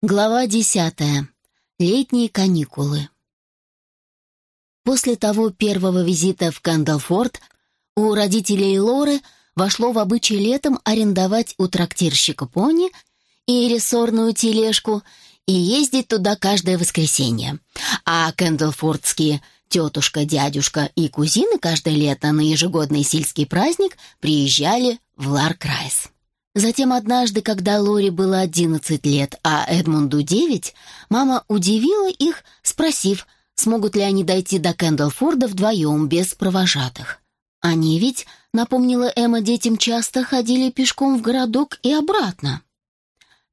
Глава десятая. Летние каникулы. После того первого визита в Кэндлфорд у родителей Лоры вошло в обычай летом арендовать у трактирщика пони и рессорную тележку и ездить туда каждое воскресенье. А кэндлфордские тетушка, дядюшка и кузины каждое лето на ежегодный сельский праздник приезжали в Ларк-Райз. Затем однажды, когда Лори было 11 лет, а Эдмунду 9, мама удивила их, спросив, смогут ли они дойти до Кэндлфорда вдвоем, без провожатых. Они ведь, напомнила Эмма, детям часто ходили пешком в городок и обратно.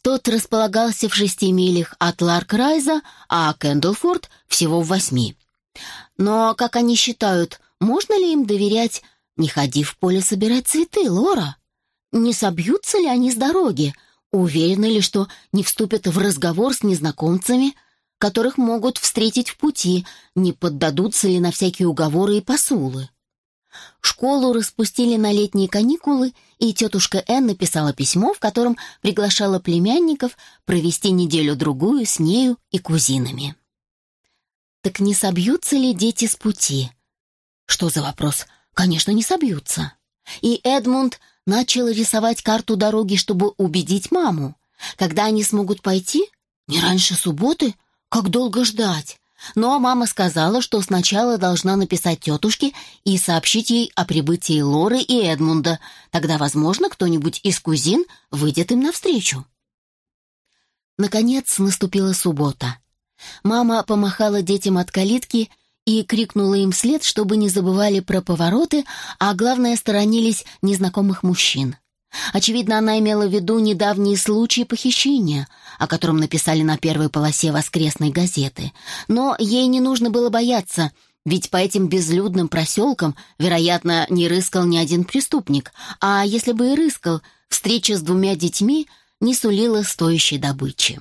Тот располагался в шести милях от Ларкрайза, а Кэндлфорд всего в восьми. Но, как они считают, можно ли им доверять «не ходи в поле собирать цветы, Лора»? Не собьются ли они с дороги? Уверены ли, что не вступят в разговор с незнакомцами, которых могут встретить в пути, не поддадутся ли на всякие уговоры и посулы? Школу распустили на летние каникулы, и тетушка Энн написала письмо, в котором приглашала племянников провести неделю-другую с нею и кузинами. Так не собьются ли дети с пути? Что за вопрос? Конечно, не собьются. И Эдмунд начал рисовать карту дороги, чтобы убедить маму. Когда они смогут пойти? Не раньше субботы? Как долго ждать? Но мама сказала, что сначала должна написать тетушке и сообщить ей о прибытии Лоры и Эдмунда. Тогда, возможно, кто-нибудь из кузин выйдет им навстречу. Наконец наступила суббота. Мама помахала детям от калитки и крикнула им вслед, чтобы не забывали про повороты, а главное, сторонились незнакомых мужчин. Очевидно, она имела в виду недавние случаи похищения, о котором написали на первой полосе воскресной газеты. Но ей не нужно было бояться, ведь по этим безлюдным проселкам, вероятно, не рыскал ни один преступник, а если бы и рыскал, встреча с двумя детьми не сулила стоящей добычи.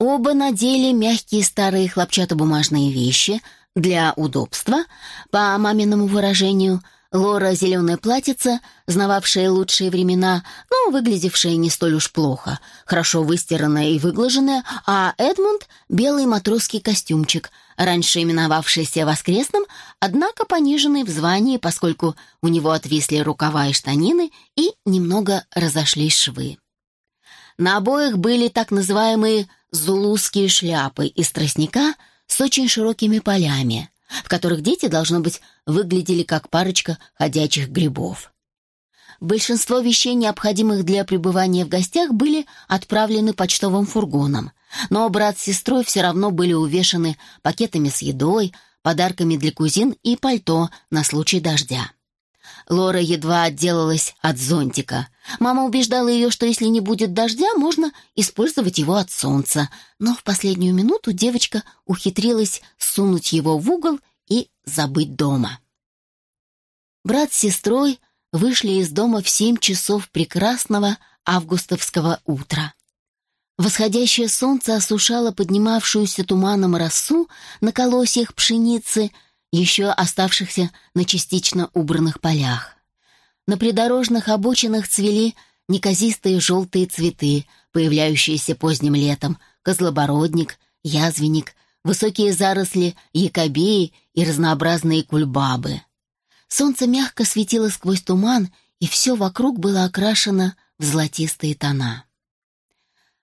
Оба надели мягкие старые хлопчатобумажные вещи для удобства, по маминому выражению – Лора зеленое платьице, знававшая лучшие времена, но выглядевшая не столь уж плохо, хорошо выстиранная и выглаженная, а Эдмунд — белый матросский костюмчик, раньше именовавшийся воскресным, однако пониженный в звании, поскольку у него отвисли рукава и штанины и немного разошлись швы. На обоих были так называемые «зулузские шляпы» из тростника с очень широкими полями, в которых дети, должно быть, выглядели как парочка ходячих грибов. Большинство вещей, необходимых для пребывания в гостях, были отправлены почтовым фургоном, но брат с сестрой все равно были увешаны пакетами с едой, подарками для кузин и пальто на случай дождя. Лора едва отделалась от зонтика. Мама убеждала ее, что если не будет дождя, можно использовать его от солнца. Но в последнюю минуту девочка ухитрилась сунуть его в угол и забыть дома. Брат с сестрой вышли из дома в семь часов прекрасного августовского утра. Восходящее солнце осушало поднимавшуюся туманом росу на колосьях пшеницы — еще оставшихся на частично убранных полях. На придорожных обочинах цвели неказистые желтые цветы, появляющиеся поздним летом, козлобородник, язвенник, высокие заросли якобеи и разнообразные кульбабы. Солнце мягко светило сквозь туман, и все вокруг было окрашено в золотистые тона.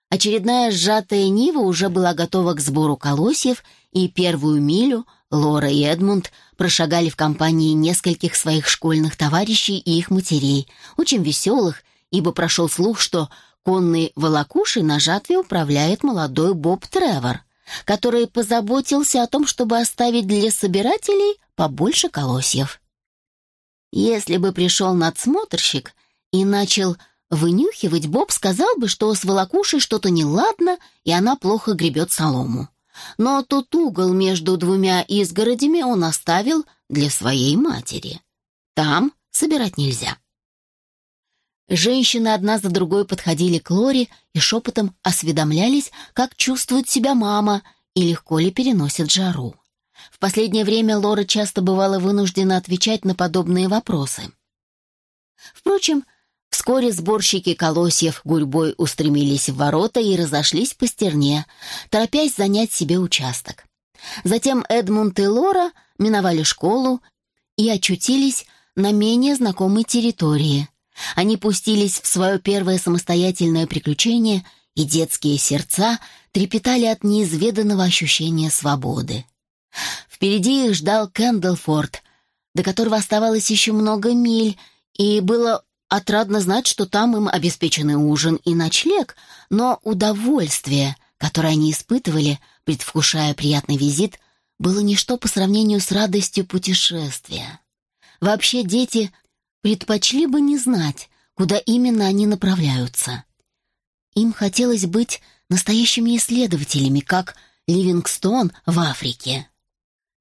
Очередная сжатая нива уже была готова к сбору колосьев, и первую милю Лора и Эдмунд прошагали в компании нескольких своих школьных товарищей и их матерей, очень веселых, ибо прошел слух, что конной волокушей на жатве управляет молодой Боб Тревор, который позаботился о том, чтобы оставить для собирателей побольше колосьев. Если бы пришел надсмотрщик и начал вынюхивать, Боб сказал бы, что с волокушей что-то неладно, и она плохо гребет солому. Но тот угол между двумя изгородями он оставил для своей матери. Там собирать нельзя. Женщины одна за другой подходили к Лоре и шепотом осведомлялись, как чувствует себя мама и легко ли переносит жару. В последнее время Лора часто бывала вынуждена отвечать на подобные вопросы. Впрочем, Вскоре сборщики колосьев гурьбой устремились в ворота и разошлись по стерне, торопясь занять себе участок. Затем Эдмунд и Лора миновали школу и очутились на менее знакомой территории. Они пустились в свое первое самостоятельное приключение, и детские сердца трепетали от неизведанного ощущения свободы. Впереди их ждал Кэндлфорд, до которого оставалось еще много миль, и было отрадно знать, что там им обеспечены ужин и ночлег, но удовольствие, которое они испытывали, предвкушая приятный визит, было ничто по сравнению с радостью путешествия. Вообще дети предпочли бы не знать, куда именно они направляются. Им хотелось быть настоящими исследователями, как Ливингстон в Африке.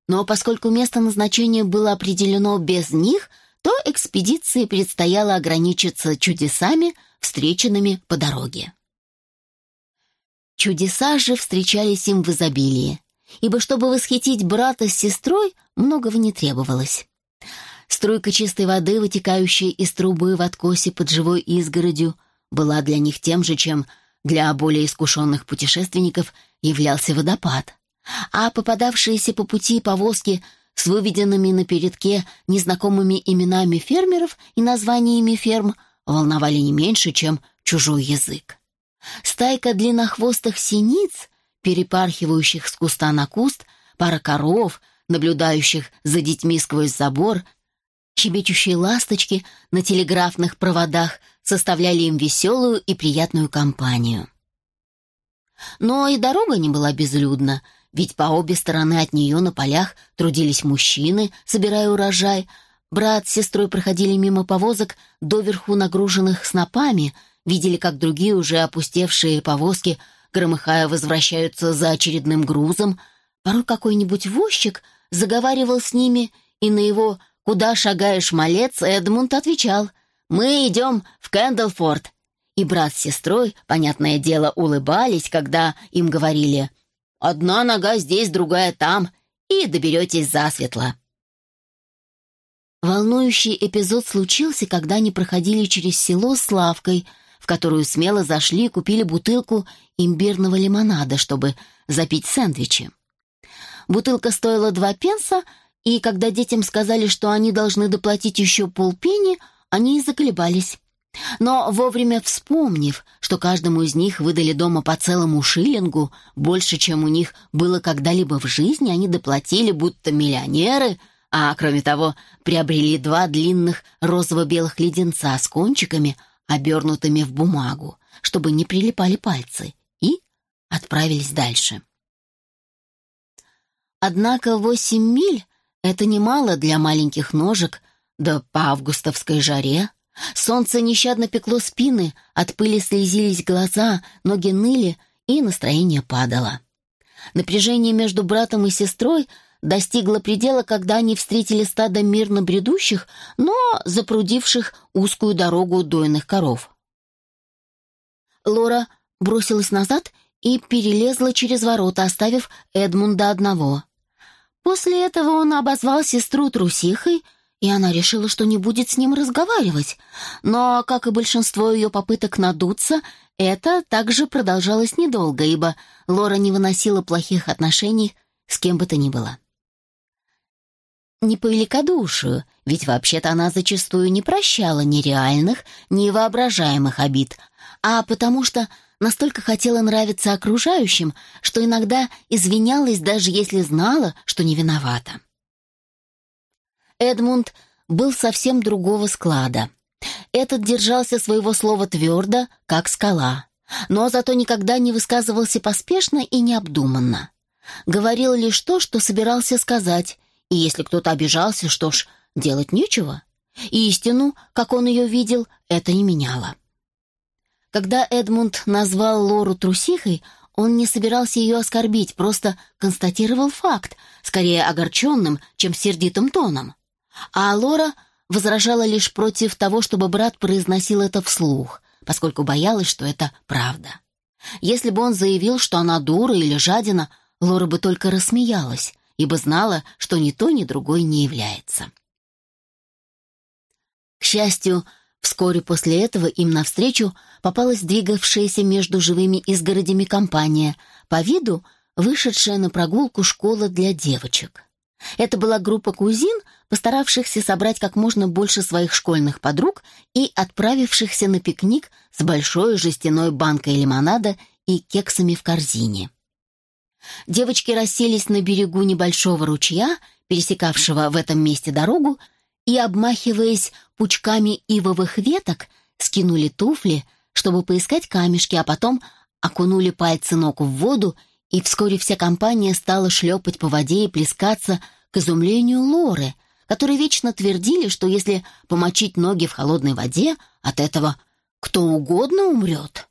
Но поскольку место назначения было определено без них, то экспедиции предстояло ограничиться чудесами, встреченными по дороге. Чудеса же встречались им в изобилии, ибо чтобы восхитить брата с сестрой, многого не требовалось. Струйка чистой воды, вытекающая из трубы в откосе под живой изгородью, была для них тем же, чем для более искушенных путешественников являлся водопад. А попадавшиеся по пути повозки с выведенными на передке незнакомыми именами фермеров и названиями ферм волновали не меньше, чем чужой язык. Стайка длиннохвостых синиц, перепархивающих с куста на куст, пара коров, наблюдающих за детьми сквозь забор, щебечущие ласточки на телеграфных проводах составляли им веселую и приятную компанию. Но и дорога не была безлюдна, ведь по обе стороны от нее на полях трудились мужчины, собирая урожай. Брат с сестрой проходили мимо повозок, доверху нагруженных снопами, видели, как другие уже опустевшие повозки, громыхая, возвращаются за очередным грузом. Порой какой-нибудь возчик заговаривал с ними, и на его «Куда шагаешь, малец?» Эдмунд отвечал «Мы идем в Кэндлфорд». И брат с сестрой, понятное дело, улыбались, когда им говорили «Одна нога здесь, другая там, и доберетесь засветло». Волнующий эпизод случился, когда они проходили через село с лавкой, в которую смело зашли и купили бутылку имбирного лимонада, чтобы запить сэндвичи. Бутылка стоила два пенса — и когда детям сказали, что они должны доплатить еще полпени, они заколебались. Но вовремя вспомнив, что каждому из них выдали дома по целому шиллингу, больше, чем у них было когда-либо в жизни, они доплатили, будто миллионеры, а, кроме того, приобрели два длинных розово-белых леденца с кончиками, обернутыми в бумагу, чтобы не прилипали пальцы, и отправились дальше. Однако восемь миль это немало для маленьких ножек, да по августовской жаре. Солнце нещадно пекло спины, от пыли слезились глаза, ноги ныли, и настроение падало. Напряжение между братом и сестрой достигло предела, когда они встретили стадо мирно бредущих, но запрудивших узкую дорогу дойных коров. Лора бросилась назад и перелезла через ворота, оставив Эдмунда одного — После этого он обозвал сестру трусихой, и она решила, что не будет с ним разговаривать. Но, как и большинство ее попыток надуться, это также продолжалось недолго, ибо Лора не выносила плохих отношений с кем бы то ни было. Не по великодушию, ведь вообще-то она зачастую не прощала ни реальных, ни воображаемых обид, а потому что настолько хотела нравиться окружающим, что иногда извинялась, даже если знала, что не виновата. Эдмунд был совсем другого склада. Этот держался своего слова твердо, как скала, но зато никогда не высказывался поспешно и необдуманно. Говорил лишь то, что собирался сказать, и если кто-то обижался, что ж, делать нечего. И истину, как он ее видел, это не меняло. Когда Эдмунд назвал Лору трусихой, он не собирался ее оскорбить, просто констатировал факт, скорее огорченным, чем сердитым тоном. А Лора возражала лишь против того, чтобы брат произносил это вслух, поскольку боялась, что это правда. Если бы он заявил, что она дура или жадина, Лора бы только рассмеялась, ибо знала, что ни то, ни другой не является. К счастью, Вскоре после этого им навстречу попалась двигавшаяся между живыми изгородями компания, по виду вышедшая на прогулку школа для девочек. Это была группа кузин, постаравшихся собрать как можно больше своих школьных подруг и отправившихся на пикник с большой жестяной банкой лимонада и кексами в корзине. Девочки расселись на берегу небольшого ручья, пересекавшего в этом месте дорогу, и, обмахиваясь пучками ивовых веток, скинули туфли, чтобы поискать камешки, а потом окунули пальцы ног в воду, и вскоре вся компания стала шлепать по воде и плескаться к изумлению Лоры, которые вечно твердили, что если помочить ноги в холодной воде, от этого кто угодно умрет.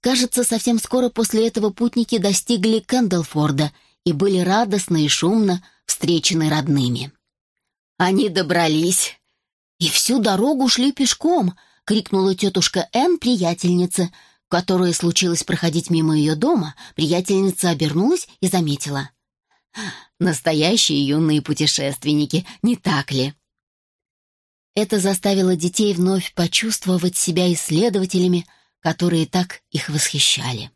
Кажется, совсем скоро после этого путники достигли Кэндлфорда и были радостно и шумно встречены родными. Они добрались. И всю дорогу шли пешком, крикнула тетушка Энн приятельнице, которая случилось проходить мимо ее дома. Приятельница обернулась и заметила. Настоящие юные путешественники, не так ли? Это заставило детей вновь почувствовать себя исследователями, которые так их восхищали.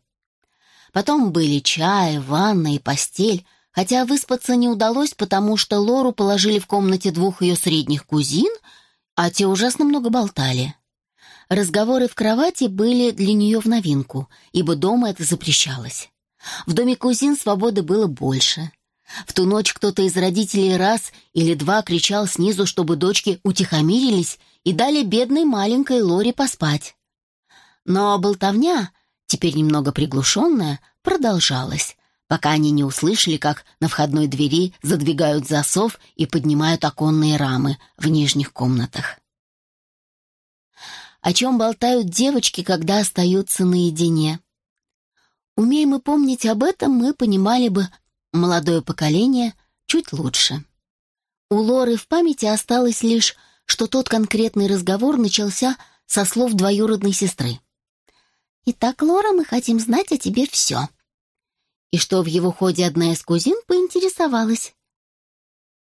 Потом были чай, ванна и постель, хотя выспаться не удалось, потому что Лору положили в комнате двух ее средних кузин, а те ужасно много болтали. Разговоры в кровати были для нее в новинку, ибо дома это запрещалось. В доме кузин свободы было больше. В ту ночь кто-то из родителей раз или два кричал снизу, чтобы дочки утихомирились и дали бедной маленькой Лоре поспать. Но болтовня, теперь немного приглушенная, продолжалась, пока они не услышали, как на входной двери задвигают засов и поднимают оконные рамы в нижних комнатах. О чем болтают девочки, когда остаются наедине? Умеем мы помнить об этом, мы понимали бы молодое поколение чуть лучше. У Лоры в памяти осталось лишь, что тот конкретный разговор начался со слов двоюродной сестры. «Итак, Лора, мы хотим знать о тебе все». И что в его ходе одна из кузин поинтересовалась.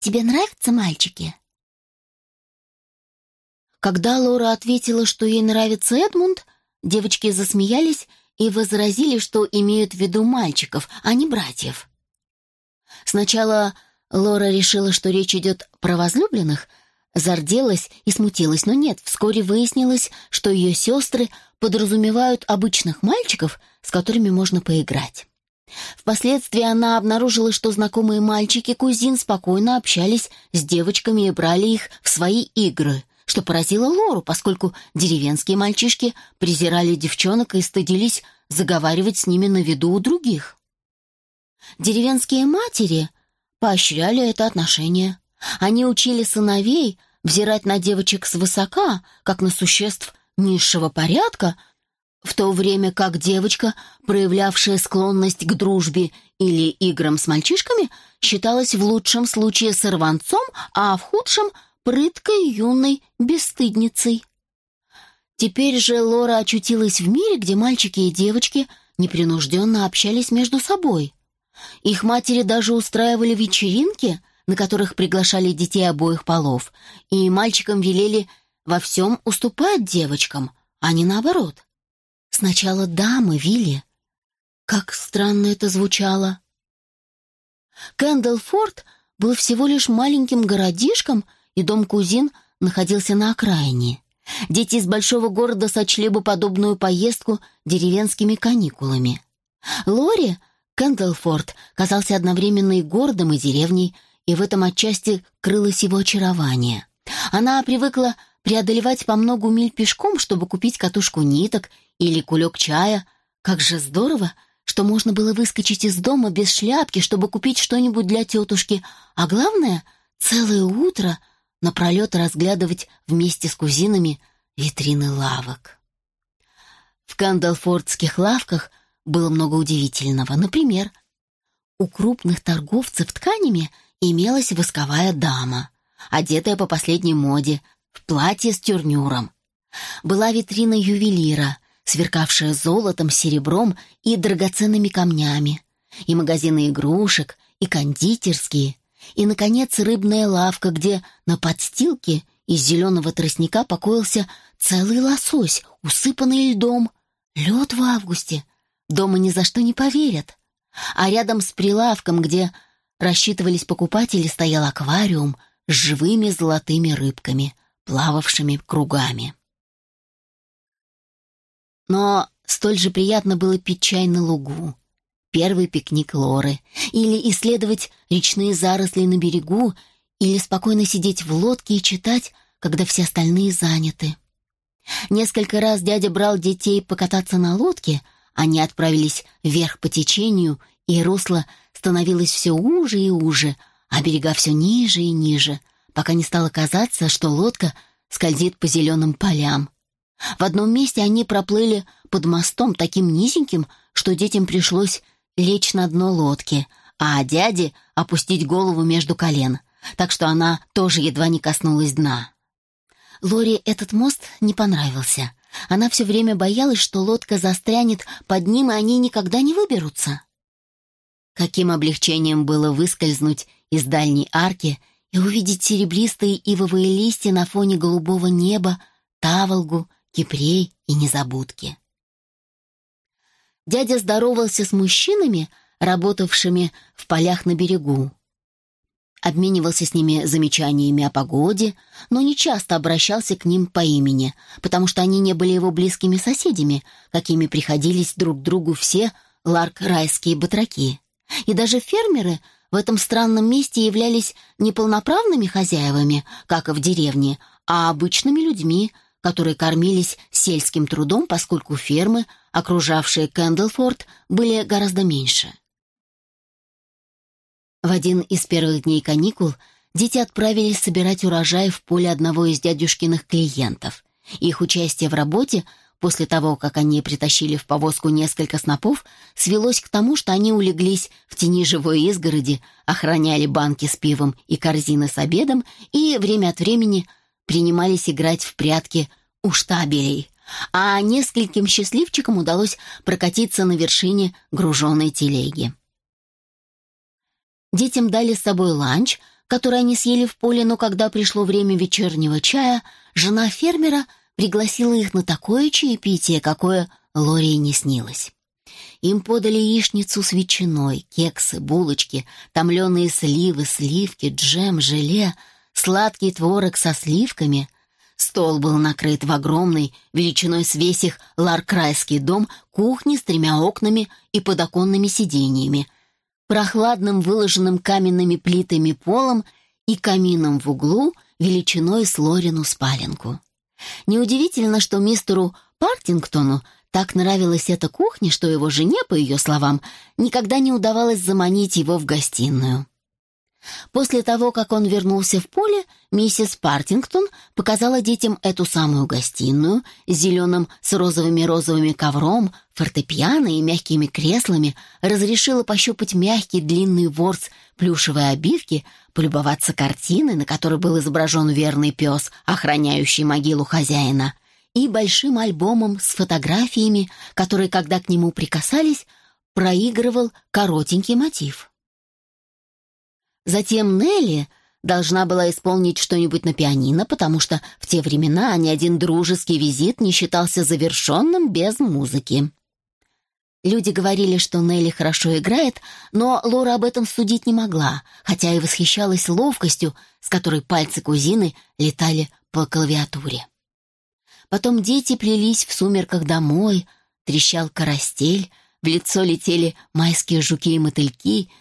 «Тебе нравятся мальчики?» Когда Лора ответила, что ей нравится Эдмунд, девочки засмеялись и возразили, что имеют в виду мальчиков, а не братьев. Сначала Лора решила, что речь идет про возлюбленных, зарделась и смутилась, но нет, вскоре выяснилось, что ее сестры подразумевают обычных мальчиков, с которыми можно поиграть. Впоследствии она обнаружила, что знакомые мальчики кузин спокойно общались с девочками и брали их в свои игры, что поразило Лору, поскольку деревенские мальчишки презирали девчонок и стыдились заговаривать с ними на виду у других. Деревенские матери поощряли это отношение. Они учили сыновей взирать на девочек свысока, как на существ низшего порядка, в то время как девочка, проявлявшая склонность к дружбе или играм с мальчишками, считалась в лучшем случае сорванцом, а в худшем — прыткой юной бесстыдницей. Теперь же Лора очутилась в мире, где мальчики и девочки непринужденно общались между собой. Их матери даже устраивали вечеринки, на которых приглашали детей обоих полов, и мальчикам велели во всем уступать девочкам, а не наоборот. Сначала дамы, Вилли. Как странно это звучало. Кэндалфорд был всего лишь маленьким городишком, и дом кузин находился на окраине. Дети из большого города сочли бы подобную поездку деревенскими каникулами. Лори Кэндлфорд казался одновременно и городом, и деревней, и в этом отчасти крылось его очарование. Она привыкла преодолевать по многу миль пешком, чтобы купить катушку ниток или кулек чая. Как же здорово, что можно было выскочить из дома без шляпки, чтобы купить что-нибудь для тетушки, а главное — целое утро напролет разглядывать вместе с кузинами витрины лавок. В кандалфордских лавках — было много удивительного. Например, у крупных торговцев тканями имелась восковая дама, одетая по последней моде, в платье с тюрнюром. Была витрина ювелира, сверкавшая золотом, серебром и драгоценными камнями, и магазины игрушек, и кондитерские, и, наконец, рыбная лавка, где на подстилке из зеленого тростника покоился целый лосось, усыпанный льдом. Лед в августе. Дома ни за что не поверят. А рядом с прилавком, где рассчитывались покупатели, стоял аквариум с живыми золотыми рыбками, плававшими кругами. Но столь же приятно было пить чай на лугу, первый пикник Лоры, или исследовать речные заросли на берегу, или спокойно сидеть в лодке и читать, когда все остальные заняты. Несколько раз дядя брал детей покататься на лодке, они отправились вверх по течению, и русло становилось все уже и уже, а берега все ниже и ниже, пока не стало казаться, что лодка скользит по зеленым полям. В одном месте они проплыли под мостом таким низеньким, что детям пришлось лечь на дно лодки, а дяде опустить голову между колен, так что она тоже едва не коснулась дна. Лори этот мост не понравился. Она все время боялась, что лодка застрянет под ним, и они никогда не выберутся. Каким облегчением было выскользнуть из дальней арки и увидеть серебристые ивовые листья на фоне голубого неба, таволгу, кипрей и незабудки. Дядя здоровался с мужчинами, работавшими в полях на берегу. Обменивался с ними замечаниями о погоде, но не часто обращался к ним по имени, потому что они не были его близкими соседями, какими приходились друг другу все ларк-райские батраки. И даже фермеры в этом странном месте являлись не полноправными хозяевами, как и в деревне, а обычными людьми, которые кормились сельским трудом, поскольку фермы, окружавшие Кэндлфорд, были гораздо меньше. В один из первых дней каникул дети отправились собирать урожай в поле одного из дядюшкиных клиентов. Их участие в работе после того, как они притащили в повозку несколько снопов, свелось к тому, что они улеглись в тени живой изгороди, охраняли банки с пивом и корзины с обедом и время от времени – принимались играть в прятки у штабелей, а нескольким счастливчикам удалось прокатиться на вершине груженной телеги. Детям дали с собой ланч, который они съели в поле, но когда пришло время вечернего чая, жена фермера пригласила их на такое чаепитие, какое Лори не снилось. Им подали яичницу с ветчиной, кексы, булочки, томленые сливы, сливки, джем, желе — сладкий творог со сливками. Стол был накрыт в огромный, величиной с весь ларкрайский дом, кухни с тремя окнами и подоконными сиденьями, прохладным выложенным каменными плитами полом и камином в углу величиной с Лорину спаленку. Неудивительно, что мистеру Партингтону так нравилась эта кухня, что его жене, по ее словам, никогда не удавалось заманить его в гостиную. После того, как он вернулся в поле, миссис Партингтон показала детям эту самую гостиную с зеленым с розовыми-розовыми ковром, фортепиано и мягкими креслами, разрешила пощупать мягкий длинный ворс плюшевой обивки, полюбоваться картиной, на которой был изображен верный пес, охраняющий могилу хозяина, и большим альбомом с фотографиями, которые, когда к нему прикасались, проигрывал коротенький мотив. Затем Нелли должна была исполнить что-нибудь на пианино, потому что в те времена ни один дружеский визит не считался завершенным без музыки. Люди говорили, что Нелли хорошо играет, но Лора об этом судить не могла, хотя и восхищалась ловкостью, с которой пальцы кузины летали по клавиатуре. Потом дети плелись в сумерках домой, трещал карастель, в лицо летели майские жуки и мотыльки —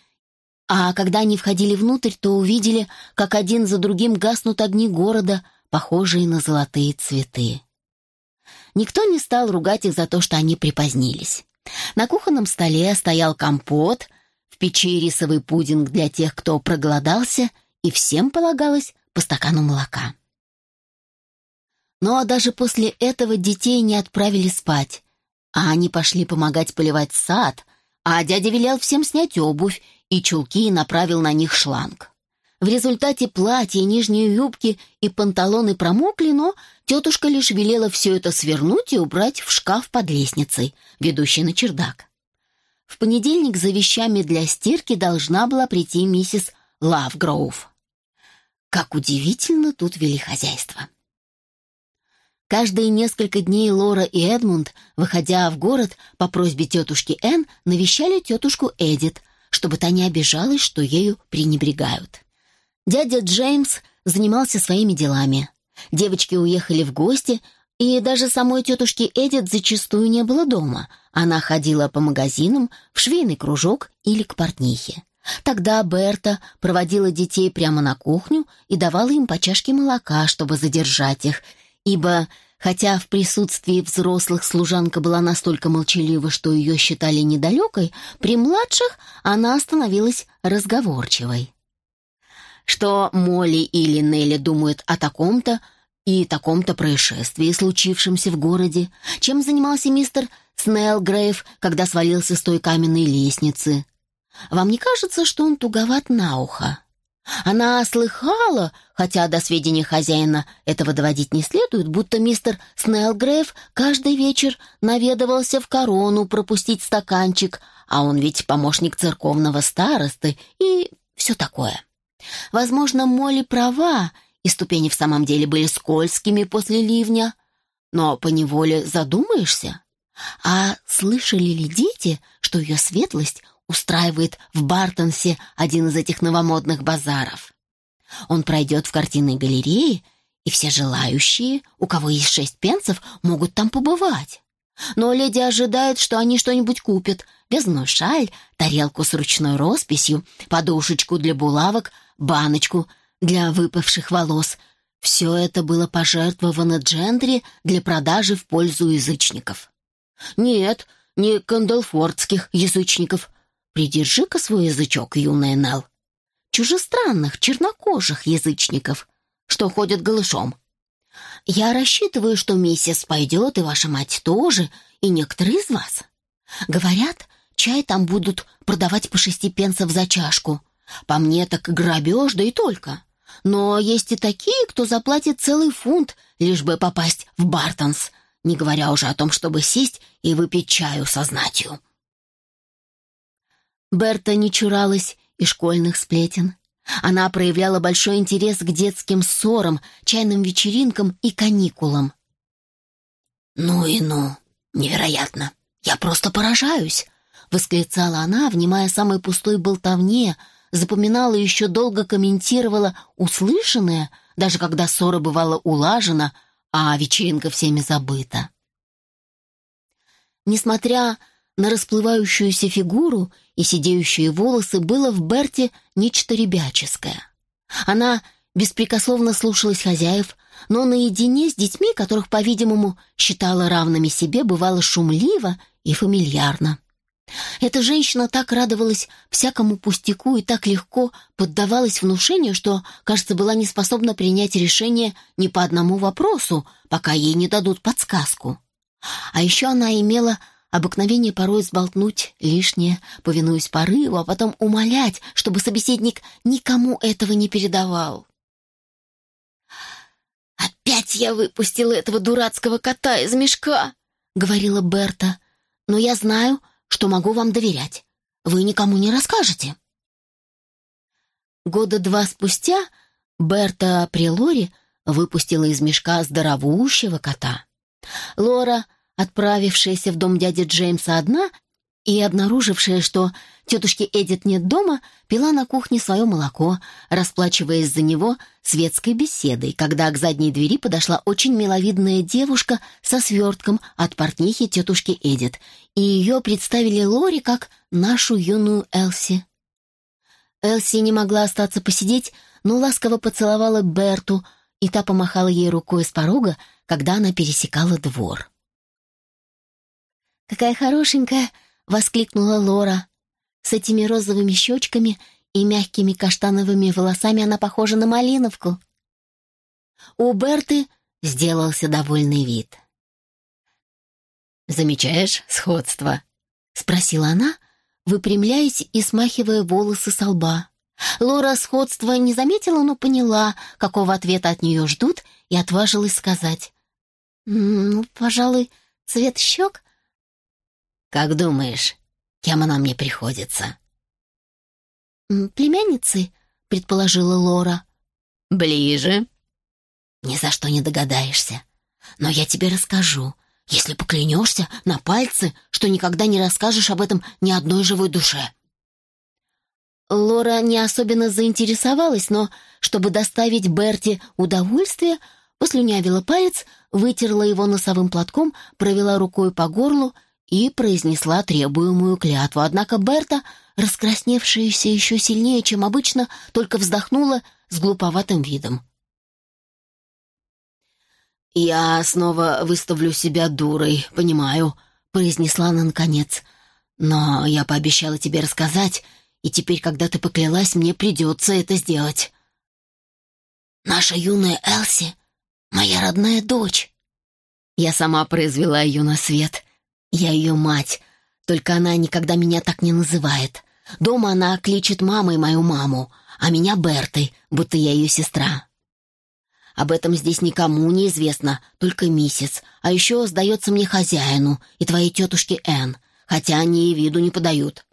а когда они входили внутрь, то увидели, как один за другим гаснут огни города, похожие на золотые цветы. Никто не стал ругать их за то, что они припозднились. На кухонном столе стоял компот, в печи рисовый пудинг для тех, кто проголодался, и всем полагалось по стакану молока. Но даже после этого детей не отправили спать, а они пошли помогать поливать сад, а дядя велел всем снять обувь и чулки и направил на них шланг. В результате платья, нижние юбки и панталоны промокли, но тетушка лишь велела все это свернуть и убрать в шкаф под лестницей, ведущей на чердак. В понедельник за вещами для стирки должна была прийти миссис Лавгроув. Как удивительно тут вели хозяйство. Каждые несколько дней Лора и Эдмунд, выходя в город по просьбе тетушки Энн, навещали тетушку Эдит, чтобы та не обижалась, что ею пренебрегают. Дядя Джеймс занимался своими делами. Девочки уехали в гости, и даже самой тетушки Эдит зачастую не было дома. Она ходила по магазинам, в швейный кружок или к портнихе. Тогда Берта проводила детей прямо на кухню и давала им по чашке молока, чтобы задержать их, ибо, хотя в присутствии взрослых служанка была настолько молчалива, что ее считали недалекой, при младших она становилась разговорчивой. Что Молли или Нелли думают о таком-то и таком-то происшествии, случившемся в городе, чем занимался мистер Снеллгрейв, когда свалился с той каменной лестницы. Вам не кажется, что он туговат на ухо? Она слыхала, хотя до сведения хозяина этого доводить не следует, будто мистер Снеллгрейв каждый вечер наведывался в корону пропустить стаканчик, а он ведь помощник церковного старосты и все такое. Возможно, Молли права, и ступени в самом деле были скользкими после ливня, но поневоле задумаешься. А слышали ли дети, что ее светлость устраивает в Бартонсе один из этих новомодных базаров? Он пройдет в картинной галерее, и все желающие, у кого есть шесть пенсов, могут там побывать. Но леди ожидает, что они что-нибудь купят. Вязаную шаль, тарелку с ручной росписью, подушечку для булавок, баночку — для выпавших волос. Все это было пожертвовано Джендри для продажи в пользу язычников. Нет, не канделфордских язычников. Придержи-ка свой язычок, юная Нелл. Чужестранных, чернокожих язычников, что ходят голышом. Я рассчитываю, что миссис пойдет, и ваша мать тоже, и некоторые из вас. Говорят, чай там будут продавать по шести пенсов за чашку. По мне так грабеж, да и только. Но есть и такие, кто заплатит целый фунт, лишь бы попасть в Бартонс, не говоря уже о том, чтобы сесть и выпить чаю со знатью. Берта не чуралась и школьных сплетен. Она проявляла большой интерес к детским ссорам, чайным вечеринкам и каникулам. «Ну и ну, невероятно! Я просто поражаюсь!» — восклицала она, внимая самой пустой болтовне, запоминала и еще долго комментировала услышанное, даже когда ссора бывала улажена, а вечеринка всеми забыта. Несмотря на расплывающуюся фигуру и сидеющие волосы, было в Берте нечто ребяческое. Она беспрекословно слушалась хозяев, но наедине с детьми, которых, по-видимому, считала равными себе, бывало шумливо и фамильярно. Эта женщина так радовалась всякому пустяку и так легко поддавалась внушению, что, кажется, была не способна принять решение ни по одному вопросу, пока ей не дадут подсказку. А еще она имела обыкновение порой сболтнуть лишнее, повинуясь порыву, а потом умолять, чтобы собеседник никому этого не передавал. «Опять я выпустила этого дурацкого кота из мешка», — говорила Берта. «Но я знаю, что могу вам доверять. Вы никому не расскажете». Года два спустя Берта Прелори выпустила из мешка здоровущего кота. Лора, отправившаяся в дом дяди Джеймса одна, и, обнаружившая, что тетушки Эдит нет дома, пила на кухне свое молоко, расплачиваясь за него светской беседой, когда к задней двери подошла очень миловидная девушка со свертком от портнихи тетушки Эдит, и ее представили Лори как нашу юную Элси. Элси не могла остаться посидеть, но ласково поцеловала Берту, и та помахала ей рукой с порога, когда она пересекала двор. «Какая хорошенькая!» — воскликнула Лора. «С этими розовыми щечками и мягкими каштановыми волосами она похожа на малиновку». У Берты сделался довольный вид. «Замечаешь сходство?» — спросила она, выпрямляясь и смахивая волосы со лба. Лора сходства не заметила, но поняла, какого ответа от нее ждут, и отважилась сказать. «Ну, пожалуй, цвет щек «Как думаешь, кем она мне приходится?» «Племянницей», — предположила Лора. «Ближе». «Ни за что не догадаешься. Но я тебе расскажу, если поклянешься на пальцы, что никогда не расскажешь об этом ни одной живой душе». Лора не особенно заинтересовалась, но, чтобы доставить Берти удовольствие, послюнявила палец, вытерла его носовым платком, провела рукой по горлу и произнесла требуемую клятву. Однако Берта, раскрасневшаяся еще сильнее, чем обычно, только вздохнула с глуповатым видом. «Я снова выставлю себя дурой, понимаю», — произнесла она наконец. «Но я пообещала тебе рассказать, и теперь, когда ты поклялась, мне придется это сделать». «Наша юная Элси — моя родная дочь». Я сама произвела ее на свет. Я ее мать, только она никогда меня так не называет. Дома она кличет мамой мою маму, а меня Бертой, будто я ее сестра. Об этом здесь никому не известно, только миссис, а еще сдается мне хозяину и твоей тетушке Энн, хотя они и виду не подают.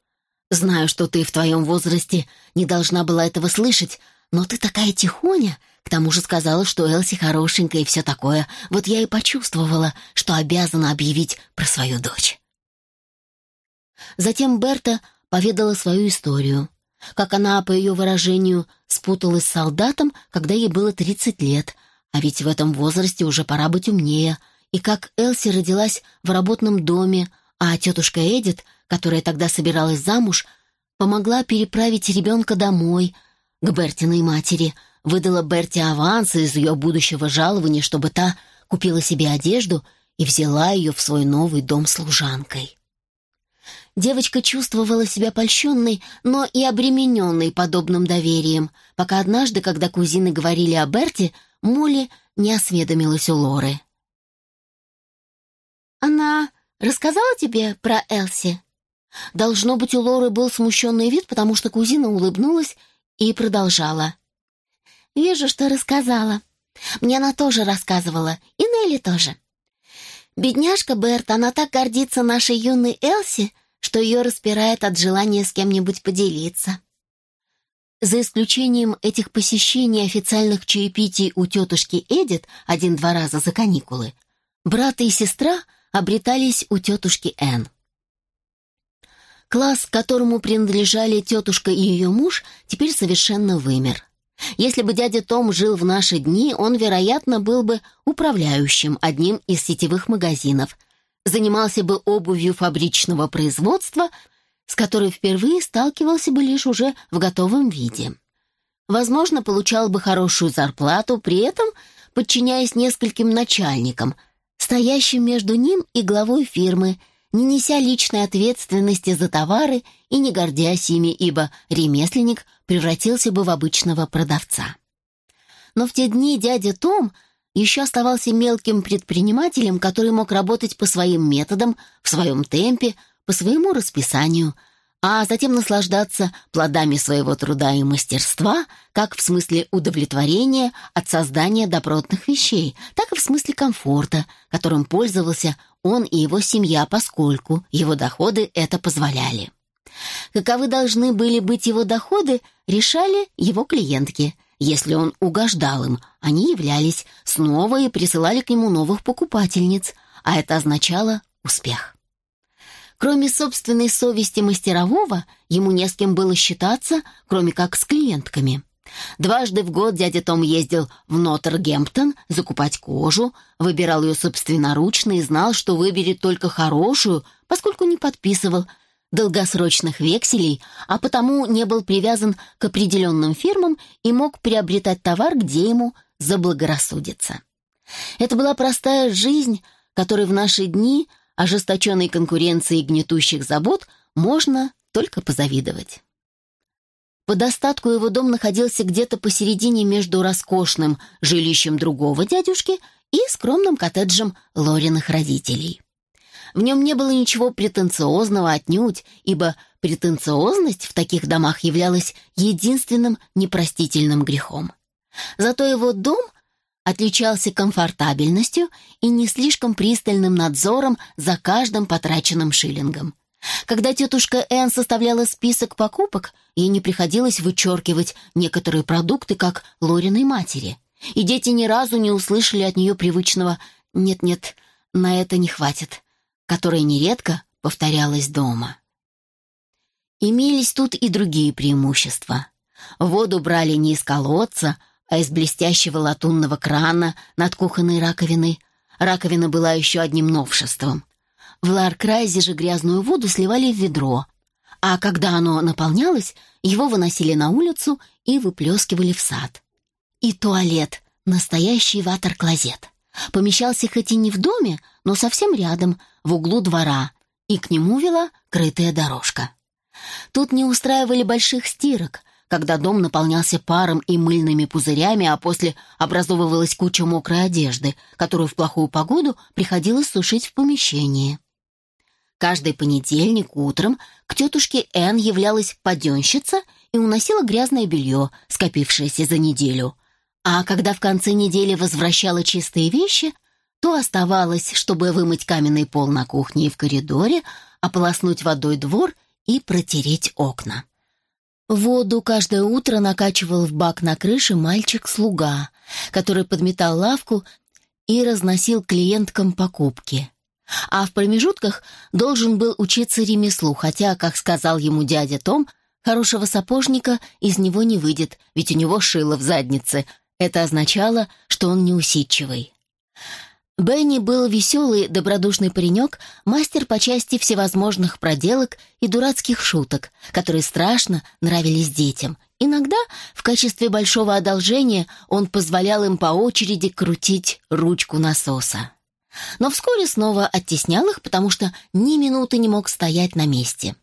Знаю, что ты в твоем возрасте не должна была этого слышать, но ты такая тихоня. К тому же сказала, что Элси хорошенькая и все такое. Вот я и почувствовала, что обязана объявить про свою дочь. Затем Берта поведала свою историю. Как она, по ее выражению, спуталась с солдатом, когда ей было 30 лет, а ведь в этом возрасте уже пора быть умнее, и как Элси родилась в работном доме, а тетушка Эдит — которая тогда собиралась замуж, помогла переправить ребенка домой, к Бертиной матери, выдала Берти аванс из ее будущего жалования, чтобы та купила себе одежду и взяла ее в свой новый дом служанкой. Девочка чувствовала себя польщенной, но и обремененной подобным доверием, пока однажды, когда кузины говорили о Берти, Молли не осведомилась у Лоры. «Она рассказала тебе про Элси?» Должно быть, у Лоры был смущенный вид, потому что кузина улыбнулась и продолжала. «Вижу, что рассказала. Мне она тоже рассказывала, и Нелли тоже. Бедняжка Берт, она так гордится нашей юной Элси, что ее распирает от желания с кем-нибудь поделиться». За исключением этих посещений официальных чаепитий у тетушки Эдит один-два раза за каникулы, брат и сестра обретались у тетушки Энн. Класс, которому принадлежали тетушка и ее муж, теперь совершенно вымер. Если бы дядя Том жил в наши дни, он, вероятно, был бы управляющим одним из сетевых магазинов, занимался бы обувью фабричного производства, с которой впервые сталкивался бы лишь уже в готовом виде. Возможно, получал бы хорошую зарплату, при этом подчиняясь нескольким начальникам, стоящим между ним и главой фирмы – не неся личной ответственности за товары и не гордясь ими, ибо ремесленник превратился бы в обычного продавца. Но в те дни дядя Том еще оставался мелким предпринимателем, который мог работать по своим методам, в своем темпе, по своему расписанию, а затем наслаждаться плодами своего труда и мастерства, как в смысле удовлетворения от создания добротных вещей, так и в смысле комфорта, которым пользовался он и его семья, поскольку его доходы это позволяли. Каковы должны были быть его доходы, решали его клиентки. Если он угождал им, они являлись снова и присылали к нему новых покупательниц, а это означало успех. Кроме собственной совести мастерового, ему не с кем было считаться, кроме как с клиентками. Дважды в год дядя Том ездил в Нотр-Гемптон закупать кожу, выбирал ее собственноручно и знал, что выберет только хорошую, поскольку не подписывал долгосрочных векселей, а потому не был привязан к определенным фирмам и мог приобретать товар, где ему заблагорассудится. Это была простая жизнь, которой в наши дни, ожесточенной конкуренции и гнетущих забот, можно только позавидовать. По достатку его дом находился где-то посередине между роскошным жилищем другого дядюшки и скромным коттеджем Лориных родителей. В нем не было ничего претенциозного отнюдь, ибо претенциозность в таких домах являлась единственным непростительным грехом. Зато его дом отличался комфортабельностью и не слишком пристальным надзором за каждым потраченным шиллингом. Когда тетушка Энн составляла список покупок, ей не приходилось вычеркивать некоторые продукты, как Лориной матери. И дети ни разу не услышали от нее привычного «нет-нет, на это не хватит», которое нередко повторялось дома. Имелись тут и другие преимущества. Воду брали не из колодца, а из блестящего латунного крана над кухонной раковиной. Раковина была еще одним новшеством. В Ларкрайзе же грязную воду сливали в ведро, а когда оно наполнялось, его выносили на улицу и выплескивали в сад. И туалет, настоящий ватер-клозет. Помещался хоть и не в доме, но совсем рядом, в углу двора, и к нему вела крытая дорожка. Тут не устраивали больших стирок, когда дом наполнялся паром и мыльными пузырями, а после образовывалась куча мокрой одежды, которую в плохую погоду приходилось сушить в помещении. Каждый понедельник утром к тетушке Энн являлась паденщица и уносила грязное белье, скопившееся за неделю. А когда в конце недели возвращала чистые вещи, то оставалось, чтобы вымыть каменный пол на кухне и в коридоре, ополоснуть водой двор и протереть окна. Воду каждое утро накачивал в бак на крыше мальчик-слуга, который подметал лавку и разносил клиенткам покупки а в промежутках должен был учиться ремеслу, хотя, как сказал ему дядя Том, хорошего сапожника из него не выйдет, ведь у него шило в заднице. Это означало, что он неусидчивый. Бенни был веселый, добродушный паренек, мастер по части всевозможных проделок и дурацких шуток, которые страшно нравились детям. Иногда, в качестве большого одолжения, он позволял им по очереди крутить ручку насоса но вскоре снова оттеснял их, потому что ни минуты не мог стоять на месте.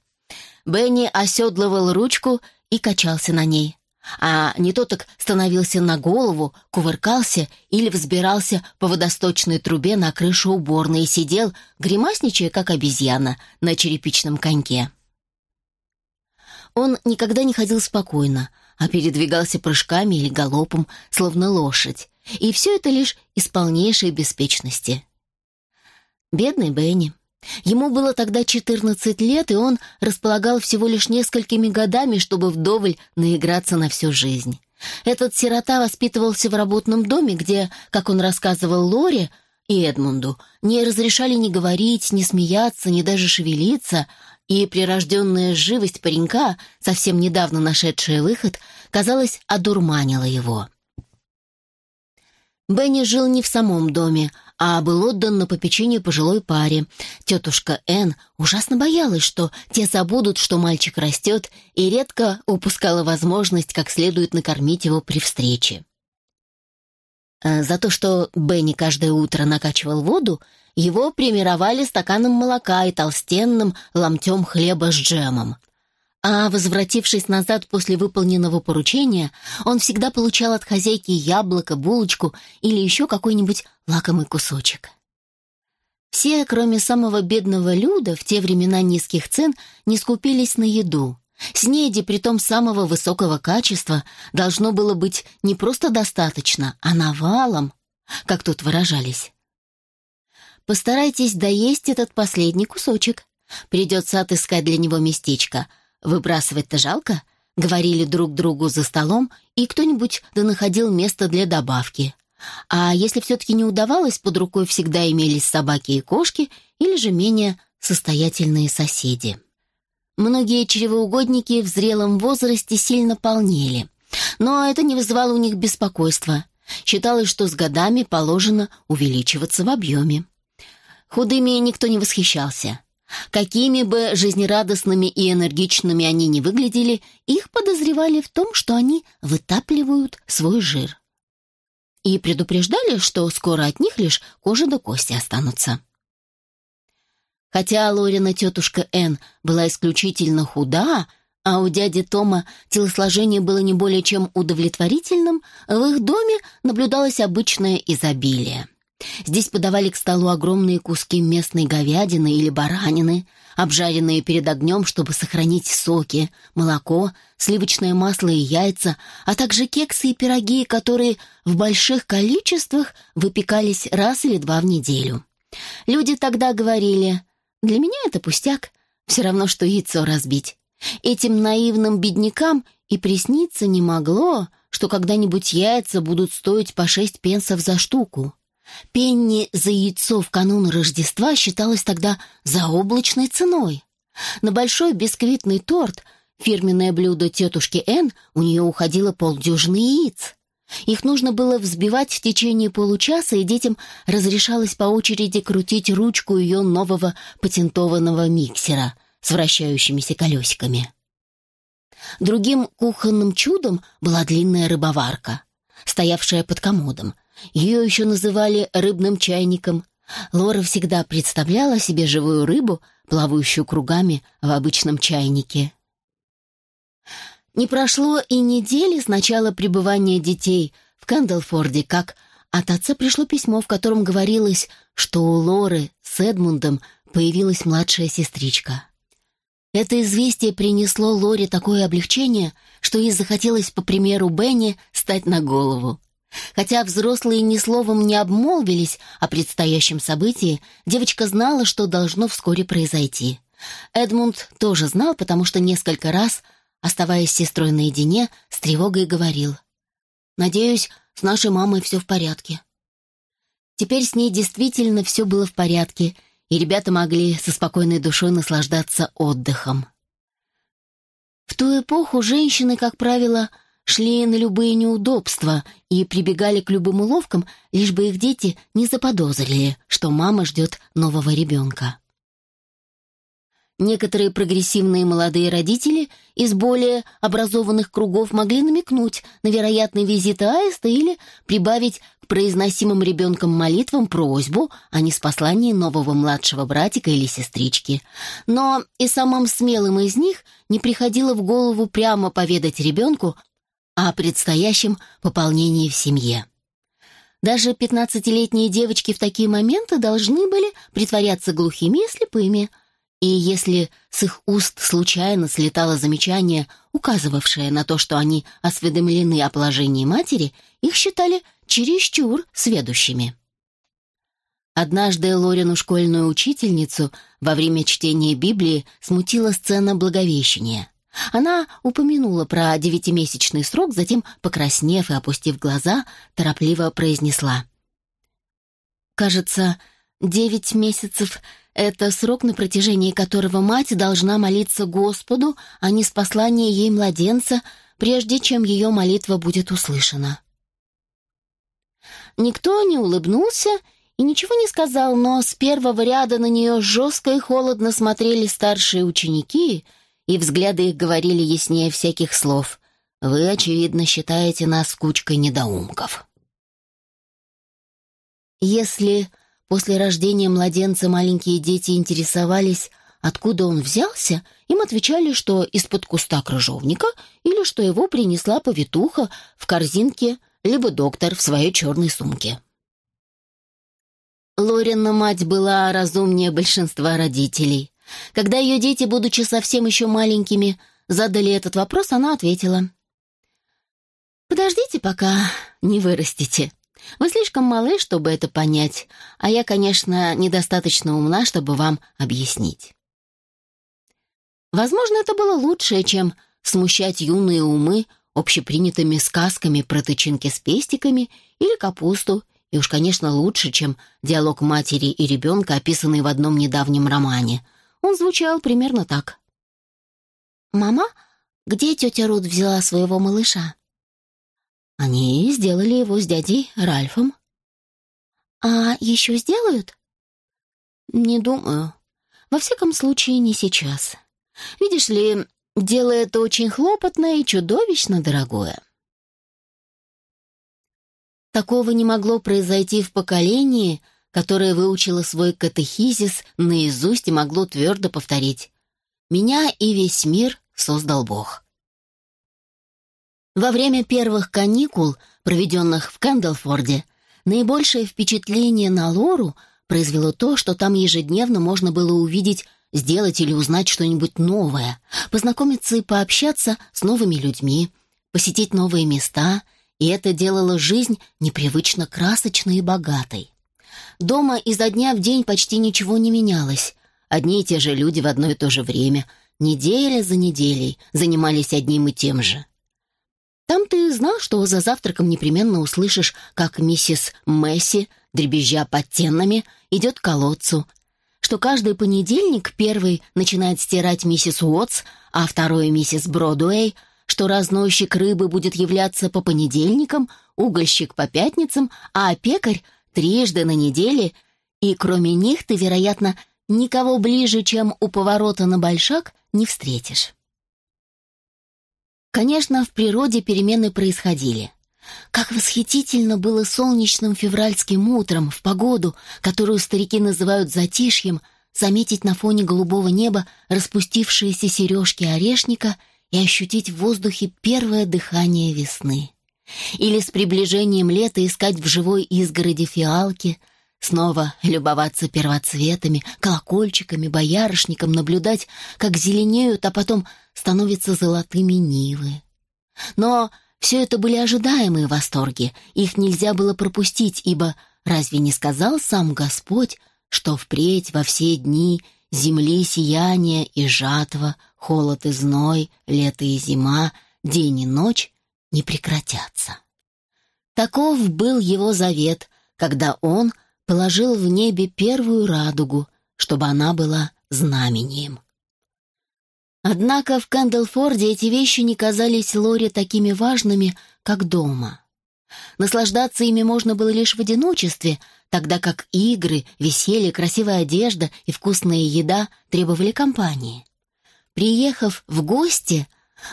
Бенни оседлывал ручку и качался на ней. А не то так становился на голову, кувыркался или взбирался по водосточной трубе на крышу уборной и сидел, гримасничая, как обезьяна, на черепичном коньке. Он никогда не ходил спокойно, а передвигался прыжками или галопом, словно лошадь, и все это лишь из полнейшей беспечности. Бедный Бенни. Ему было тогда 14 лет, и он располагал всего лишь несколькими годами, чтобы вдоволь наиграться на всю жизнь. Этот сирота воспитывался в работном доме, где, как он рассказывал Лоре и Эдмунду, не разрешали ни говорить, ни смеяться, ни даже шевелиться, и прирожденная живость паренька, совсем недавно нашедшая выход, казалось, одурманила его. Бенни жил не в самом доме, а был отдан на попечение пожилой паре. Тетушка Энн ужасно боялась, что те забудут, что мальчик растет, и редко упускала возможность как следует накормить его при встрече. А за то, что Бенни каждое утро накачивал воду, его премировали стаканом молока и толстенным ломтем хлеба с джемом. А возвратившись назад после выполненного поручения, он всегда получал от хозяйки яблоко, булочку или еще какой-нибудь лакомый кусочек. Все, кроме самого бедного Люда, в те времена низких цен не скупились на еду. Снеди, притом самого высокого качества, должно было быть не просто достаточно, а навалом, как тут выражались. Постарайтесь доесть этот последний кусочек. Придется отыскать для него местечко — Выбрасывать-то жалко, говорили друг другу за столом, и кто-нибудь да находил место для добавки. А если все-таки не удавалось, под рукой всегда имелись собаки и кошки или же менее состоятельные соседи. Многие чревоугодники в зрелом возрасте сильно полнели, но это не вызывало у них беспокойства. Считалось, что с годами положено увеличиваться в объеме. Худыми никто не восхищался. Какими бы жизнерадостными и энергичными они ни выглядели, их подозревали в том, что они вытапливают свой жир. И предупреждали, что скоро от них лишь кожа до кости останутся. Хотя Лорина тетушка Энн была исключительно худа, а у дяди Тома телосложение было не более чем удовлетворительным, в их доме наблюдалось обычное изобилие. Здесь подавали к столу огромные куски местной говядины или баранины, обжаренные перед огнем, чтобы сохранить соки, молоко, сливочное масло и яйца, а также кексы и пироги, которые в больших количествах выпекались раз или два в неделю. Люди тогда говорили, «Для меня это пустяк, Все равно, что яйцо разбить. Этим наивным беднякам и присниться не могло, что когда-нибудь яйца будут стоить по шесть пенсов за штуку. Пенни за яйцо в канун Рождества считалось тогда заоблачной ценой. На большой бисквитный торт, фирменное блюдо тетушки Н, у нее уходило полдюжины яиц. Их нужно было взбивать в течение получаса, и детям разрешалось по очереди крутить ручку ее нового патентованного миксера с вращающимися колесиками. Другим кухонным чудом была длинная рыбоварка, стоявшая под комодом. Ее еще называли рыбным чайником. Лора всегда представляла себе живую рыбу, плавающую кругами в обычном чайнике. Не прошло и недели с начала пребывания детей в Кэндлфорде, как от отца пришло письмо, в котором говорилось, что у Лоры с Эдмундом появилась младшая сестричка. Это известие принесло Лоре такое облегчение, что ей захотелось, по примеру Бенни, стать на голову. Хотя взрослые ни словом не обмолвились о предстоящем событии, девочка знала, что должно вскоре произойти. Эдмунд тоже знал, потому что несколько раз, оставаясь с сестрой наедине, с тревогой говорил. «Надеюсь, с нашей мамой все в порядке». Теперь с ней действительно все было в порядке, и ребята могли со спокойной душой наслаждаться отдыхом. В ту эпоху женщины, как правило, шли на любые неудобства и прибегали к любым уловкам, лишь бы их дети не заподозрили, что мама ждет нового ребенка. Некоторые прогрессивные молодые родители из более образованных кругов могли намекнуть на вероятный визит аиста или прибавить к произносимым ребенком молитвам просьбу о неспослании нового младшего братика или сестрички. Но и самым смелым из них не приходило в голову прямо поведать ребенку о предстоящем пополнении в семье. Даже пятнадцатилетние девочки в такие моменты должны были притворяться глухими и слепыми, и если с их уст случайно слетало замечание, указывавшее на то, что они осведомлены о положении матери, их считали чересчур сведущими. Однажды Лорину школьную учительницу во время чтения Библии смутила сцена Благовещения. Она упомянула про девятимесячный срок, затем, покраснев и опустив глаза, торопливо произнесла. «Кажется, девять месяцев — это срок, на протяжении которого мать должна молиться Господу а не неспослании ей младенца, прежде чем ее молитва будет услышана». Никто не улыбнулся и ничего не сказал, но с первого ряда на нее жестко и холодно смотрели старшие ученики — и взгляды их говорили яснее всяких слов. «Вы, очевидно, считаете нас кучкой недоумков». Если после рождения младенца маленькие дети интересовались, откуда он взялся, им отвечали, что из-под куста крыжовника или что его принесла повитуха в корзинке, либо доктор в своей черной сумке. Лорина мать была разумнее большинства родителей. Когда ее дети, будучи совсем еще маленькими, задали этот вопрос, она ответила. «Подождите, пока не вырастете. Вы слишком малы, чтобы это понять, а я, конечно, недостаточно умна, чтобы вам объяснить». Возможно, это было лучшее, чем смущать юные умы общепринятыми сказками про тычинки с пестиками или капусту, и уж, конечно, лучше, чем диалог матери и ребенка, описанный в одном недавнем романе — он звучал примерно так. «Мама, где тетя Рут взяла своего малыша?» «Они сделали его с дядей Ральфом». «А еще сделают?» «Не думаю. Во всяком случае, не сейчас. Видишь ли, дело это очень хлопотное и чудовищно дорогое». Такого не могло произойти в поколении, которое выучило свой катехизис наизусть и могло твердо повторить «Меня и весь мир создал Бог». Во время первых каникул, проведенных в Кэндлфорде, наибольшее впечатление на Лору произвело то, что там ежедневно можно было увидеть, сделать или узнать что-нибудь новое, познакомиться и пообщаться с новыми людьми, посетить новые места, и это делало жизнь непривычно красочной и богатой. Дома изо дня в день почти ничего не менялось. одни и те же люди в одно и то же время, неделя за неделей, занимались одним и тем же. Там ты знал, что за завтраком непременно услышишь, как миссис Месси, дребезжа под теннами, идет к колодцу, что каждый понедельник первый начинает стирать миссис Уотс, а второй миссис Бродуэй, что разносчик рыбы будет являться по понедельникам, угольщик по пятницам, а пекарь трижды на неделе, и кроме них ты, вероятно, никого ближе, чем у поворота на Большак, не встретишь. Конечно, в природе перемены происходили. Как восхитительно было солнечным февральским утром в погоду, которую старики называют затишьем, заметить на фоне голубого неба распустившиеся сережки орешника и ощутить в воздухе первое дыхание весны. Или с приближением лета искать в живой изгороди фиалки, снова любоваться первоцветами, колокольчиками, боярышником, наблюдать, как зеленеют, а потом становятся золотыми нивы. Но все это были ожидаемые восторги, их нельзя было пропустить, ибо разве не сказал сам Господь, что впредь во все дни земли сияние и жатва, холод и зной, лето и зима, день и ночь не прекратятся. Таков был его завет, когда он положил в небе первую радугу, чтобы она была знамением. Однако в Кэндлфорде эти вещи не казались Лоре такими важными, как дома. Наслаждаться ими можно было лишь в одиночестве, тогда как игры, веселье, красивая одежда и вкусная еда требовали компании. Приехав в гости,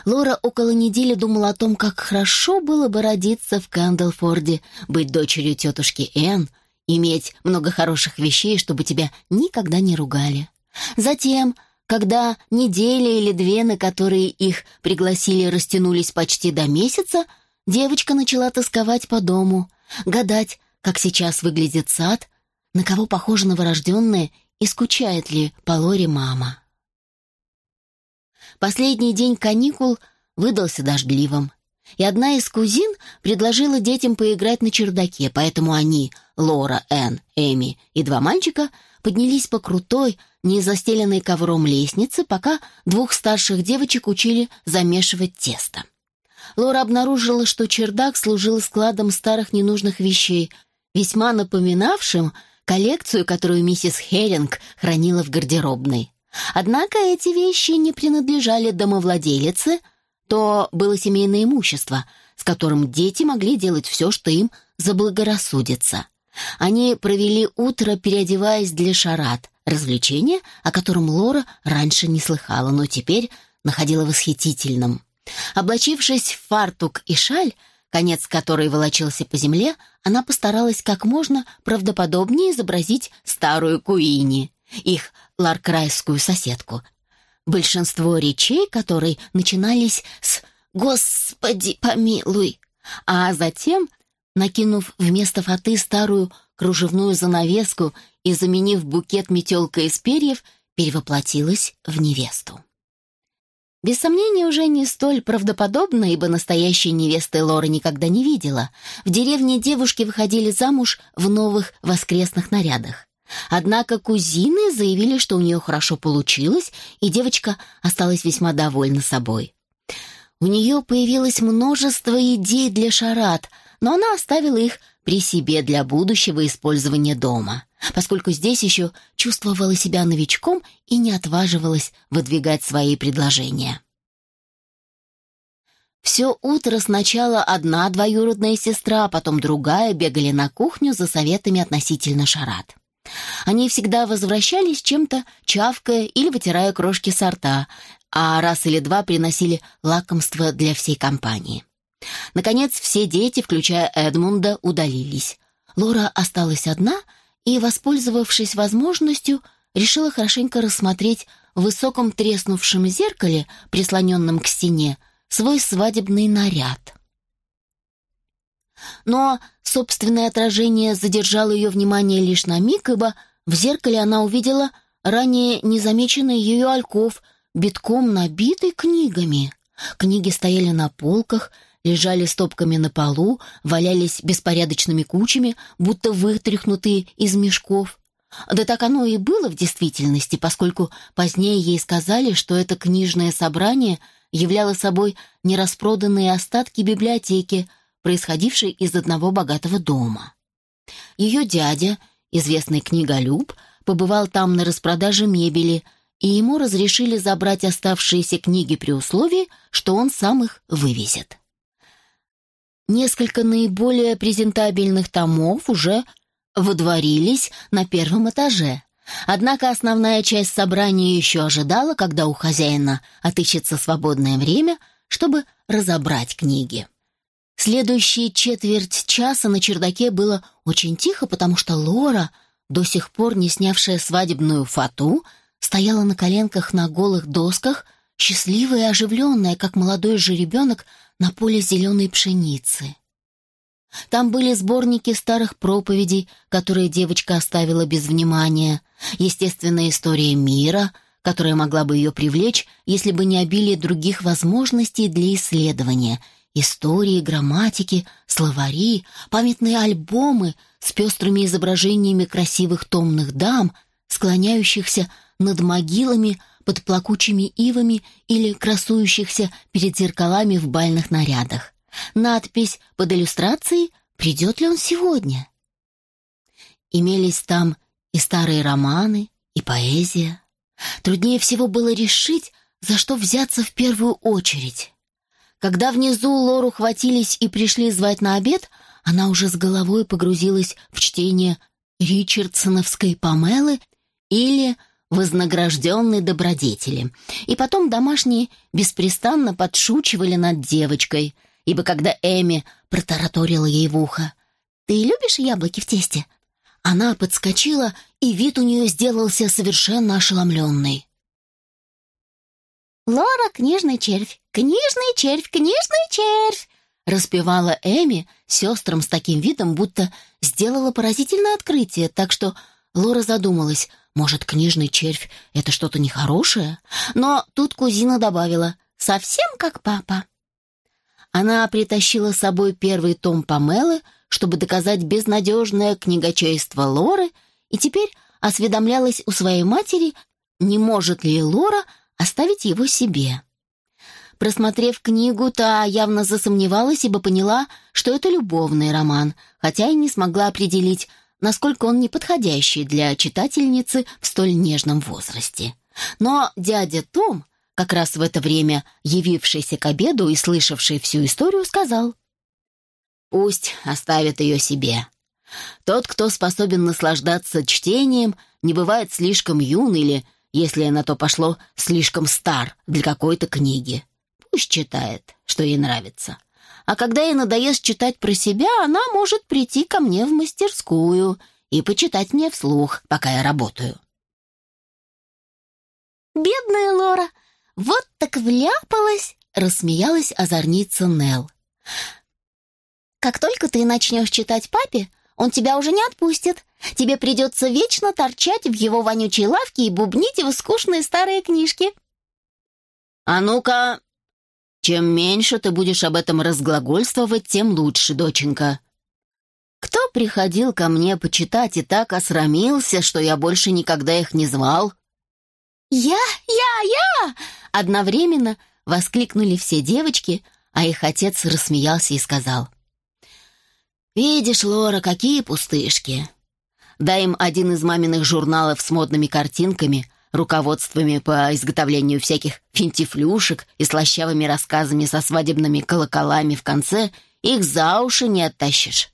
Лора около недели думала о том, как хорошо было бы родиться в Кэндлфорде, быть дочерью тетушки Энн, иметь много хороших вещей, чтобы тебя никогда не ругали. Затем когда недели или две, на которые их пригласили, растянулись почти до месяца, девочка начала тосковать по дому, гадать, как сейчас выглядит сад, на кого похожа новорожденная и скучает ли по Лоре мама. Последний день каникул выдался дождливым, и одна из кузин предложила детям поиграть на чердаке, поэтому они, Лора, Энн, Эми и два мальчика, поднялись по крутой, не застеленной ковром лестнице, пока двух старших девочек учили замешивать тесто. Лора обнаружила, что чердак служил складом старых ненужных вещей, весьма напоминавшим коллекцию, которую миссис Херинг хранила в гардеробной. Однако эти вещи не принадлежали домовладелице, то было семейное имущество, с которым дети могли делать все, что им заблагорассудится. Они провели утро, переодеваясь для шарат, развлечения, о котором Лора раньше не слыхала, но теперь находила восхитительным. Облачившись в фартук и шаль, конец которой волочился по земле, она постаралась как можно правдоподобнее изобразить старую Куини, их ларкрайскую соседку. Большинство речей которой начинались с «Господи, помилуй», а затем накинув вместо фаты старую кружевную занавеску и, заменив букет метелкой из перьев, перевоплотилась в невесту. Без сомнения, уже не столь правдоподобно, ибо настоящей невесты Лора никогда не видела. В деревне девушки выходили замуж в новых воскресных нарядах. Однако кузины заявили, что у нее хорошо получилось, и девочка осталась весьма довольна собой. У нее появилось множество идей для шарат — но она оставила их при себе для будущего использования дома, поскольку здесь еще чувствовала себя новичком и не отваживалась выдвигать свои предложения. Все утро сначала одна двоюродная сестра, а потом другая бегали на кухню за советами относительно шарат. Они всегда возвращались чем-то, чавкая или вытирая крошки сорта, а раз или два приносили лакомство для всей компании. Наконец, все дети, включая Эдмунда, удалились. Лора осталась одна и, воспользовавшись возможностью, решила хорошенько рассмотреть в высоком треснувшем зеркале, прислоненном к стене, свой свадебный наряд. Но собственное отражение задержало ее внимание лишь на миг, ибо в зеркале она увидела ранее незамеченный ее альков, битком набитый книгами. Книги стояли на полках, лежали стопками на полу, валялись беспорядочными кучами, будто вытряхнутые из мешков. Да так оно и было в действительности, поскольку позднее ей сказали, что это книжное собрание являло собой нераспроданные остатки библиотеки, происходившей из одного богатого дома. Ее дядя, известный книголюб, побывал там на распродаже мебели, и ему разрешили забрать оставшиеся книги при условии, что он сам их вывезет. Несколько наиболее презентабельных томов уже водворились на первом этаже. Однако основная часть собрания еще ожидала, когда у хозяина отыщется свободное время, чтобы разобрать книги. Следующие четверть часа на чердаке было очень тихо, потому что Лора, до сих пор не снявшая свадебную фату, стояла на коленках на голых досках, счастливая и оживленная, как молодой жеребенок на поле зеленой пшеницы. Там были сборники старых проповедей, которые девочка оставила без внимания, естественная история мира, которая могла бы ее привлечь, если бы не обилие других возможностей для исследования, истории, грамматики, словари, памятные альбомы с пестрыми изображениями красивых томных дам, склоняющихся над могилами под плакучими ивами или красующихся перед зеркалами в бальных нарядах. Надпись под иллюстрацией «Придет ли он сегодня?» Имелись там и старые романы, и поэзия. Труднее всего было решить, за что взяться в первую очередь. Когда внизу Лору хватились и пришли звать на обед, она уже с головой погрузилась в чтение Ричардсоновской Памелы или вознагражденной добродетели. И потом домашние беспрестанно подшучивали над девочкой, ибо когда Эми протараторила ей в ухо «Ты любишь яблоки в тесте?» Она подскочила, и вид у нее сделался совершенно ошеломленный. «Лора, книжный червь! Книжный червь! Книжный червь!» распевала Эми сестрам с таким видом, будто сделала поразительное открытие, так что Лора задумалась, может, книжный червь — это что-то нехорошее? Но тут кузина добавила «совсем как папа». Она притащила с собой первый том Памелы, чтобы доказать безнадежное книгочейство Лоры, и теперь осведомлялась у своей матери, не может ли Лора оставить его себе. Просмотрев книгу, та явно засомневалась, ибо поняла, что это любовный роман, хотя и не смогла определить, насколько он неподходящий для читательницы в столь нежном возрасте. Но дядя Том как раз в это время явившийся к обеду и слышавший всю историю, сказал. «Пусть оставит ее себе. Тот, кто способен наслаждаться чтением, не бывает слишком юн или, если на то пошло, слишком стар для какой-то книги. Пусть читает, что ей нравится. А когда ей надоест читать про себя, она может прийти ко мне в мастерскую и почитать мне вслух, пока я работаю». «Бедная Лора!» «Вот так вляпалась!» — рассмеялась озорница Нелл. «Как только ты начнешь читать папе, он тебя уже не отпустит. Тебе придется вечно торчать в его вонючей лавке и бубнить его скучные старые книжки». «А ну-ка, чем меньше ты будешь об этом разглагольствовать, тем лучше, доченька. Кто приходил ко мне почитать и так осрамился, что я больше никогда их не звал?» «Я, я, я!» Одновременно воскликнули все девочки, а их отец рассмеялся и сказал. «Видишь, Лора, какие пустышки! Дай им один из маминых журналов с модными картинками, руководствами по изготовлению всяких финтифлюшек и слащавыми рассказами со свадебными колоколами в конце, их за уши не оттащишь.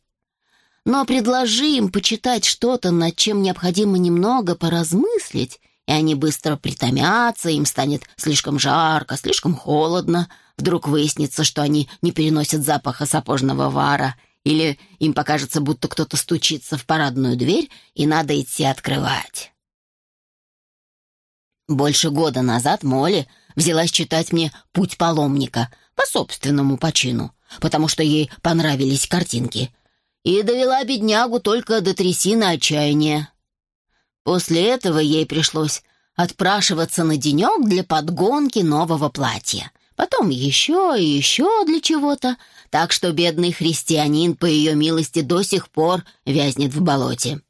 Но предложи им почитать что-то, над чем необходимо немного поразмыслить, и они быстро притомятся, им станет слишком жарко, слишком холодно. Вдруг выяснится, что они не переносят запаха сапожного вара, или им покажется, будто кто-то стучится в парадную дверь, и надо идти открывать. Больше года назад Молли взялась читать мне «Путь паломника» по собственному почину, потому что ей понравились картинки, и довела беднягу только до трясины отчаяния. После этого ей пришлось отпрашиваться на денек для подгонки нового платья. Потом еще и еще для чего-то, так что бедный христианин, по ее милости, до сих пор вязнет в болоте.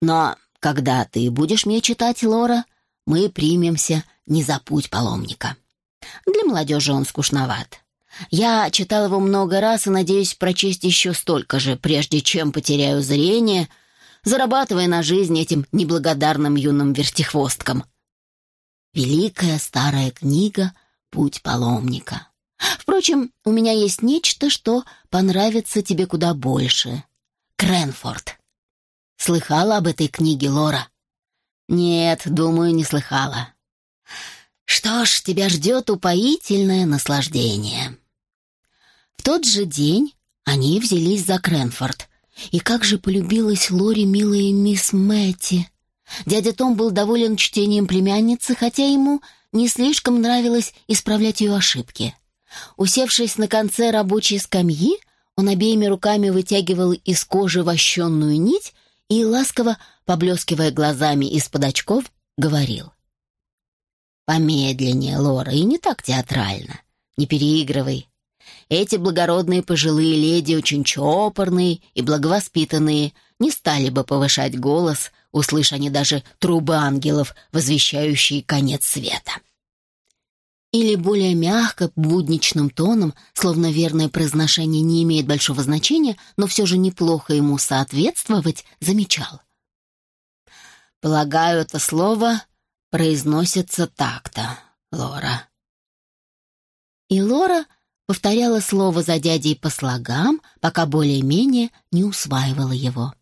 Но когда ты будешь мне читать, Лора, мы примемся не за путь паломника. Для молодежи он скучноват. Я читал его много раз и надеюсь прочесть еще столько же, прежде чем потеряю зрение, зарабатывая на жизнь этим неблагодарным юным вертихвосткам. Великая старая книга «Путь паломника». Впрочем, у меня есть нечто, что понравится тебе куда больше. Кренфорд. Слыхала об этой книге, Лора? Нет, думаю, не слыхала. Что ж, тебя ждет упоительное наслаждение. В тот же день они взялись за Кренфорд. И как же полюбилась Лори милая мисс Мэтти. Дядя Том был доволен чтением племянницы, хотя ему не слишком нравилось исправлять ее ошибки. Усевшись на конце рабочей скамьи, он обеими руками вытягивал из кожи вощенную нить и, ласково, поблескивая глазами из-под очков, говорил. «Помедленнее, Лора, и не так театрально. Не переигрывай. Эти благородные пожилые леди очень чопорные и благовоспитанные, не стали бы повышать голос, услышь они даже трубы ангелов, возвещающие конец света. Или более мягко, будничным тоном, словно верное произношение не имеет большого значения, но все же неплохо ему соответствовать, замечал. «Полагаю, это слово произносится так-то, Лора». И Лора повторяла слово за дядей по слогам, пока более-менее не усваивала его.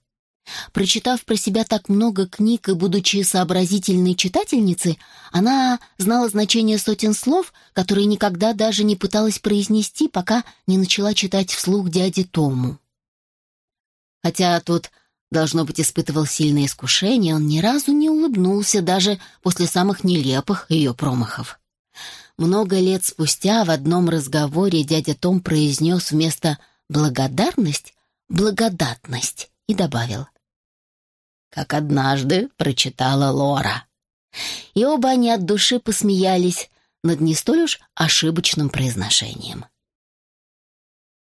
Прочитав про себя так много книг и будучи сообразительной читательницей, она знала значение сотен слов, которые никогда даже не пыталась произнести, пока не начала читать вслух дяде Тому. Хотя тот, должно быть, испытывал сильное искушение, он ни разу не улыбнулся даже после самых нелепых ее промахов. Много лет спустя в одном разговоре дядя Том произнес вместо «благодарность» «благодатность» и добавил «как однажды прочитала Лора». И оба они от души посмеялись над не столь уж ошибочным произношением.